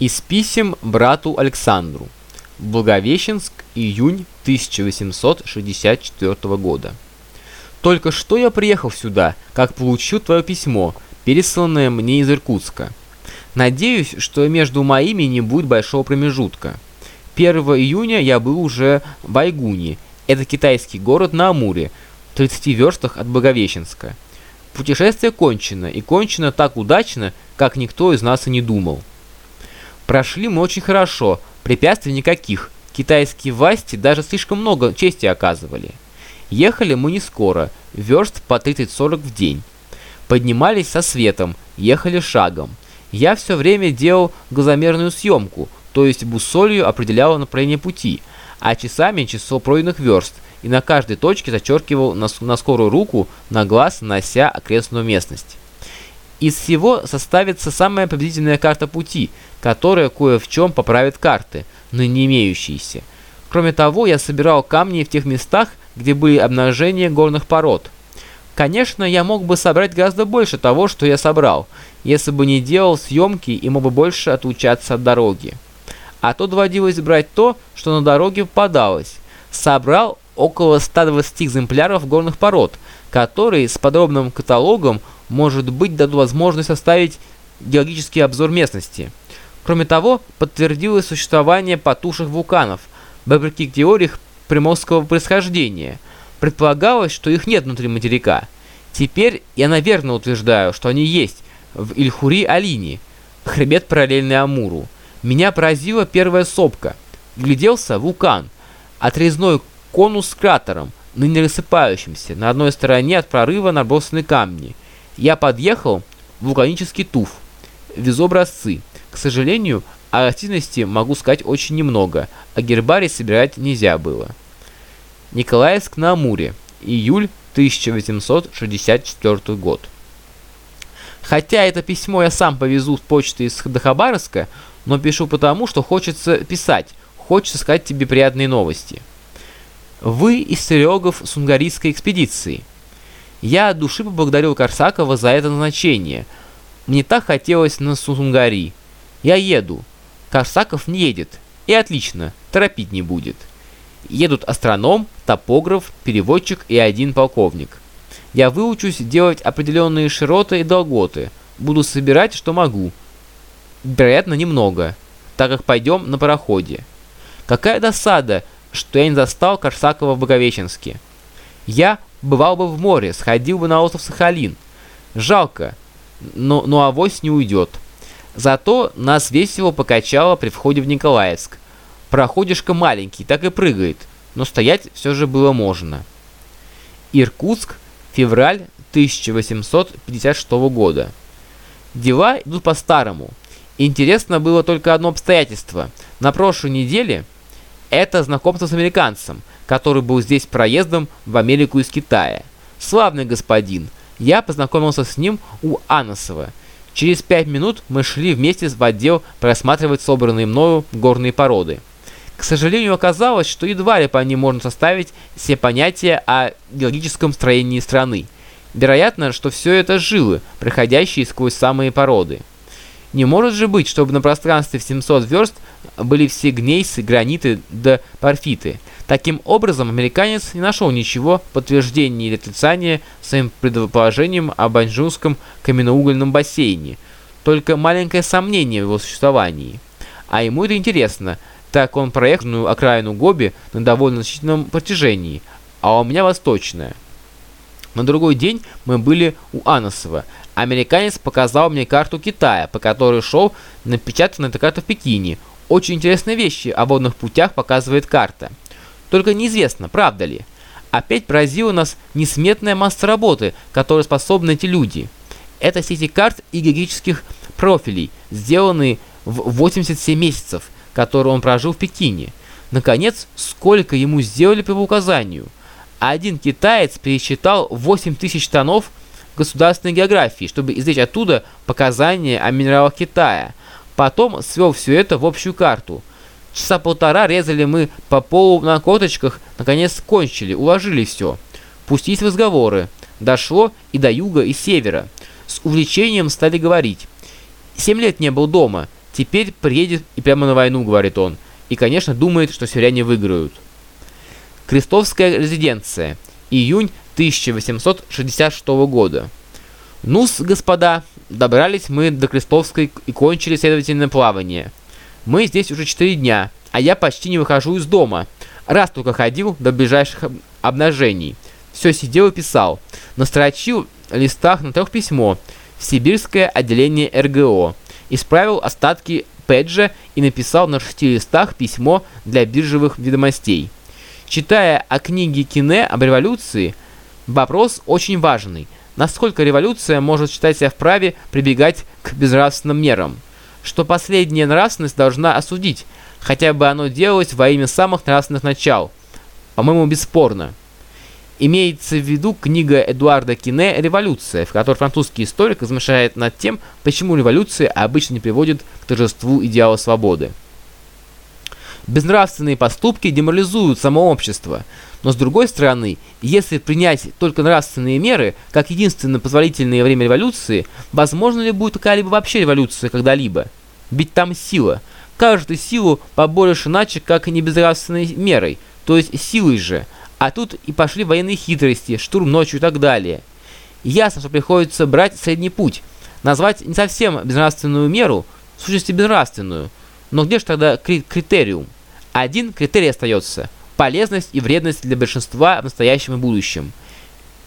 Из писем брату Александру. Благовещенск, июнь 1864 года. Только что я приехал сюда, как получил твое письмо, пересланное мне из Иркутска. Надеюсь, что между моими не будет большого промежутка. 1 июня я был уже в Айгуне, это китайский город на Амуре, в 30 верстах от Благовещенска. Путешествие кончено, и кончено так удачно, как никто из нас и не думал. Прошли мы очень хорошо, препятствий никаких. Китайские власти даже слишком много чести оказывали. Ехали мы не скоро, верст по 30-40 в день. Поднимались со светом, ехали шагом. Я все время делал глазомерную съемку, то есть бусолью определял направление пути, а часами число пройденных верст, и на каждой точке зачеркивал на, на скорую руку, на глаз, нося окрестную местность. Из всего составится самая приблизительная карта пути, которая кое в чем поправит карты, но не имеющиеся. Кроме того, я собирал камни в тех местах, где были обнажения горных пород. Конечно, я мог бы собрать гораздо больше того, что я собрал, если бы не делал съемки и мог бы больше отлучаться от дороги. А то доводилось брать то, что на дороге попадалось. Собрал около 120 экземпляров горных пород, которые с подробным каталогом может быть, дадут возможность составить геологический обзор местности. Кроме того, подтвердилось существование потуших вулканов, вопреки теориях приморского происхождения. Предполагалось, что их нет внутри материка. Теперь я, наверное, утверждаю, что они есть в Ильхури-Алине, хребет параллельный Амуру. Меня поразила первая сопка. Гляделся вулкан, отрезной конус с кратером, ныне рассыпающимся, на одной стороне от прорыва набросаны камни – я подъехал в вулканический туф. Везу образцы. К сожалению, о растительности могу сказать очень немного, а гербарий собирать нельзя было. Николаевск на Амуре. Июль 1864 год. Хотя это письмо я сам повезу с почты из Хабаровска, но пишу потому, что хочется писать, хочется сказать тебе приятные новости. Вы из Серегов с унгарийской экспедиции – я от души поблагодарил Корсакова за это назначение. Мне так хотелось на Сунгари. Я еду. Корсаков не едет. И отлично, торопить не будет. Едут астроном, топограф, переводчик и один полковник. Я выучусь делать определенные широты и долготы. Буду собирать, что могу. Вероятно, немного, так как пойдем на пароходе. Какая досада, что я не застал Корсакова в Боговеченске. Я бывал бы в море, сходил бы на остров Сахалин. Жалко, но, но авось не уйдет. Зато нас весело покачало при входе в Николаевск. Проходишка маленький, так и прыгает, но стоять все же было можно. Иркутск, февраль 1856 года. Дела идут по-старому. Интересно было только одно обстоятельство. На прошлой неделе это знакомство с американцем – который был здесь проездом в Америку из Китая. Славный господин. Я познакомился с ним у Аносова. Через пять минут мы шли вместе в отдел просматривать собранные мною горные породы. К сожалению, оказалось, что едва ли по ним можно составить все понятия о геологическом строении страны. Вероятно, что все это жилы, проходящие сквозь самые породы. Не может же быть, чтобы на пространстве в 700 верст были все гнейсы, граниты да порфиты. Таким образом, американец не нашел ничего подтверждения или отрицания своим предположением о Банжунском каменноугольном бассейне, только маленькое сомнение в его существовании. А ему это интересно, так он проехал окраину Гоби на довольно значительном протяжении, а у меня восточная. На другой день мы были у Аносова. Американец показал мне карту Китая, по которой шел напечатана эта карта в Пекине. Очень интересные вещи о водных путях показывает карта. Только неизвестно, правда ли. Опять поразила нас несметная масса работы, которой способны эти люди. Это сети карт и географических профилей, сделанные в 87 месяцев, которые он прожил в Пекине. Наконец, сколько ему сделали по указанию. Один китаец пересчитал 8000 тонов государственной географии, чтобы извлечь оттуда показания о минералах Китая. Потом свел все это в общую карту – Часа полтора резали мы по полу на корточках, наконец кончили, уложили все. Пустились в разговоры. Дошло и до юга, и севера. С увлечением стали говорить. Семь лет не был дома. Теперь приедет и прямо на войну, говорит он. И, конечно, думает, что северяне выиграют. Крестовская резиденция. Июнь 1866 года. Ну-с, господа, добрались мы до Крестовской и кончили следовательное плавание. Мы здесь уже 4 дня, а я почти не выхожу из дома. Раз только ходил до ближайших обнажений. Все сидел и писал. Настрочил листах на трех письмо в сибирское отделение РГО. Исправил остатки Педжа и написал на шести листах письмо для биржевых ведомостей. Читая о книге Кине об революции, вопрос очень важный. Насколько революция может считать себя вправе прибегать к безнравственным мерам? Что последняя нравственность должна осудить, хотя бы оно делалось во имя самых нравственных начал. По-моему, бесспорно. Имеется в виду книга Эдуарда Кине «Революция», в которой французский историк размышляет над тем, почему революция обычно не приводит к торжеству идеала свободы. Безнравственные поступки деморализуют само общество, но с другой стороны, если принять только нравственные меры, как единственно позволительные во время революции, возможно ли будет какая-либо вообще революция когда-либо? Ведь там сила. Каждую силу побольше иначе, как не безнравственной мерой, то есть силой же – а тут и пошли военные хитрости, штурм ночью и так далее. Ясно, что приходится брать средний путь. Назвать не совсем безнравственную меру, в сущности безнравственную. Но где же тогда критериум? Один критерий остается – полезность и вредность для большинства в настоящем и будущем.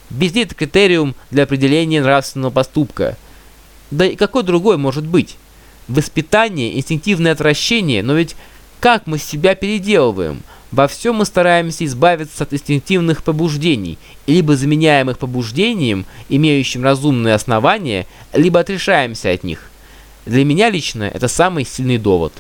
Везде это критериум для определения нравственного поступка. Да и какой другой может быть? Воспитание, инстинктивное отвращение, но ведь как мы себя переделываем – во всем мы стараемся избавиться от инстинктивных побуждений, либо заменяем их побуждением, имеющим разумные основания, либо отрешаемся от них. Для меня лично это самый сильный довод.